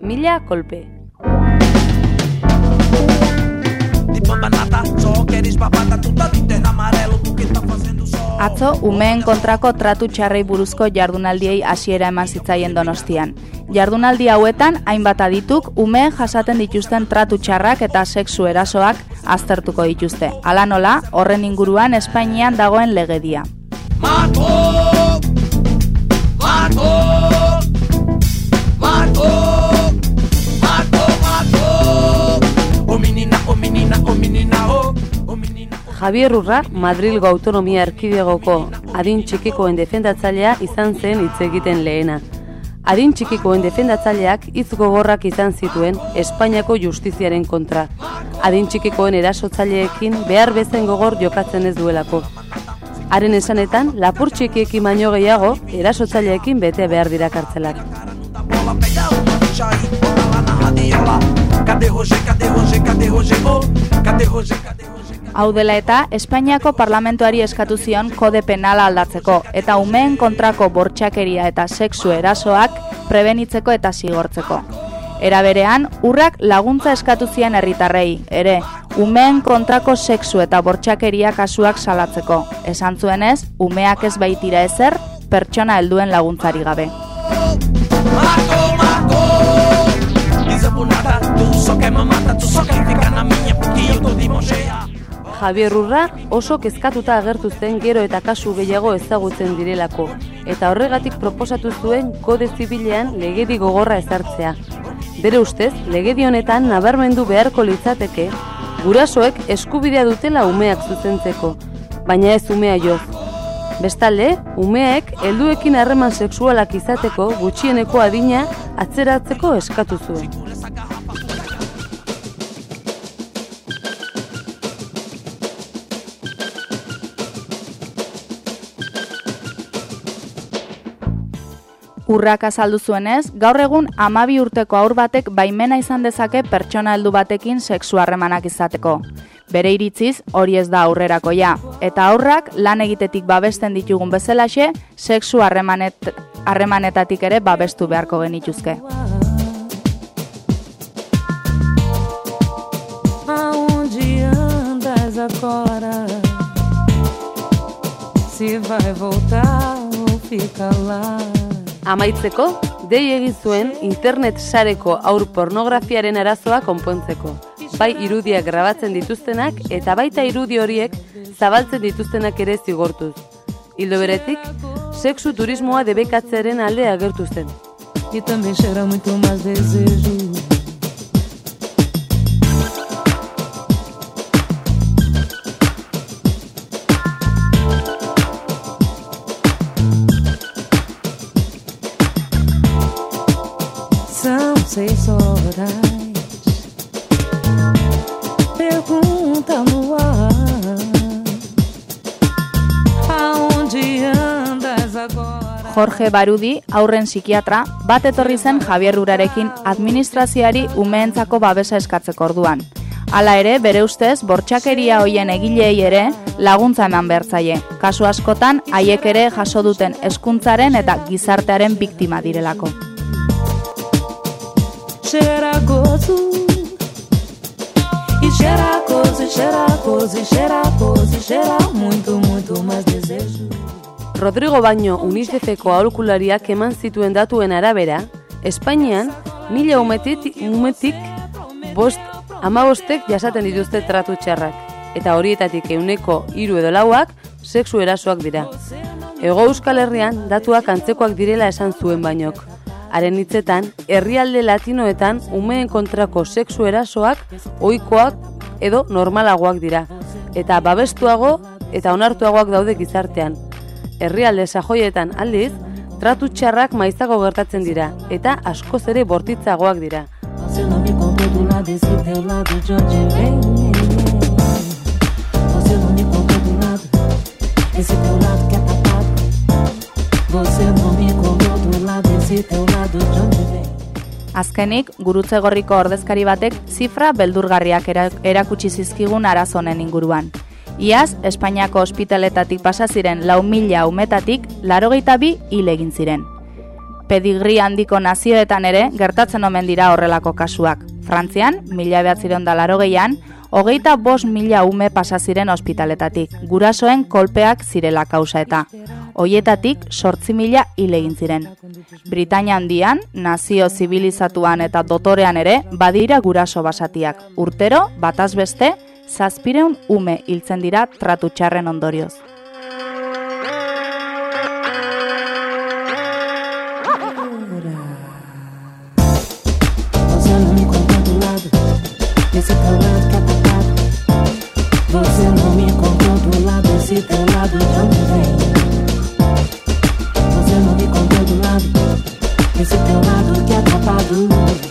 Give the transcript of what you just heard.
Mila kolpe. Atzo, umeen kontrako tratu txarrei buruzko jardunaldiei hasiera eman zitzaien donostian. Jardunaldi hauetan, hainbat adituk, umeen jasaten dituzten tratu txarrak eta sexu erasoak aztertuko dituzte. Hala nola, horren inguruan Espainian dagoen legedia. Marco! Javier Urra, Madrilgo Autonomia Erkidegoko adin txikikoen defendatzailea izan zen hitz egiten lehena. Adin txikikoen defendatzaileak hitz gogorrak izan zituen Espainiako justiziaren kontra. Adin txikikoen erasotzaileekin behar bezen gogor jokatzen ez duelako. Haren esanetan, lapur txikiekin baino gehiago, erasotzaileekin bete behar dira kartzelak. Hau dela eta, Espainiako parlamentuari eskatu zion kode penala aldatzeko, eta umeen kontrako bortxakeria eta sexu erasoak prebenitzeko eta zigortzeko. Era berean, urrak laguntza eskatu zien herritarrei, ere, umeen kontrako sexu eta bortxakeria kasuak salatzeko. Esan zuenez, umeak ez baitira ezer, pertsona helduen laguntzari gabe. Javier Urra oso kezkatuta agertu zen gero eta kasu gehiago ezagutzen direlako, eta horregatik proposatu zuen kode zibilean legedi gogorra ezartzea. Bere ustez, legedi honetan nabarmendu beharko litzateke, gurasoek eskubidea dutela umeak zuzentzeko, baina ez umea jo. Bestalde, umeek helduekin harreman sexualak izateko gutxieneko adina atzeratzeko eskatu zuen. Urrak azaldu zuenez, gaur egun amabi urteko aur batek baimena izan dezake pertsona heldu batekin sexu harremanak izateko. Bere iritziz, hori ez da aurrerakoia. Eta aurrak lan egitetik babesten ditugun bezalaxe, sexu harremanet, harremanetatik ere babestu beharko genituzke. Agora? Si vai voltar ou fica lá? Amaitzeko, dei egin zuen internet sareko aur pornografiaren arazoa konpontzeko. Bai irudiak grabatzen dituztenak eta baita irudi horiek zabaltzen dituztenak ere zigortuz. Hildo beretik, sexu turismoa debekatzearen alde agertu zen. Seis horas Pergunta no ar Aonde andas agora Jorge Barudi, aurren psikiatra, bat etorri zen Javier Urarekin administrazioari umeentzako babesa eskatzeko orduan. Hala ere, bere ustez, bortxakeria hoien egilei ere laguntza eman behartzaie. Kasu askotan, haiek ere jaso duten hezkuntzaren eta gizartearen biktima direlako. Cheira gozo E cheira gozo, cheira gozo, cheira gozo, cheira muito, muito mais desejo Rodrigo Baño UNICEFeko aholkulariak eman zituen datuen arabera, Espainian mila umetik, umetik bost, amabostek jasaten dituzte tratu txarrak, eta horietatik euneko hiru edo lauak sexu erasoak dira. Ego Euskal Herrian datuak antzekoak direla esan zuen bainok. Haren hitzetan, herrialde latinoetan umeen kontrako sexu erasoak ohikoak edo normalagoak dira eta babestuago eta onartuagoak daude gizartean. Herrialde sajoietan aldiz, tratu txarrak maizago gertatzen dira eta askoz ere bortitzagoak dira. Esse teu lado que é tapado Você não me Azkenik, gurutze gorriko ordezkari batek zifra beldurgarriak erakutsi zizkigun arazonen inguruan. Iaz, Espainiako ospitaletatik pasa ziren lau mila umetatik, larogeita bi hil egin ziren. Pedigri handiko nazioetan ere gertatzen omen dira horrelako kasuak. Frantzian, mila behatziron da laro gehian, hogeita bos mila ume pasaziren ospitaletatik, gurasoen kolpeak zirela kausa eta. Hoietatik sortzi mila hile ziren. Britania handian, nazio zibilizatuan eta dotorean ere, badira guraso basatiak. Urtero, bataz beste, zazpireun ume hiltzen dira tratu txarren ondorioz. Esse teu lado que é Você não me encontrou do lado, esse teu lado Ooh.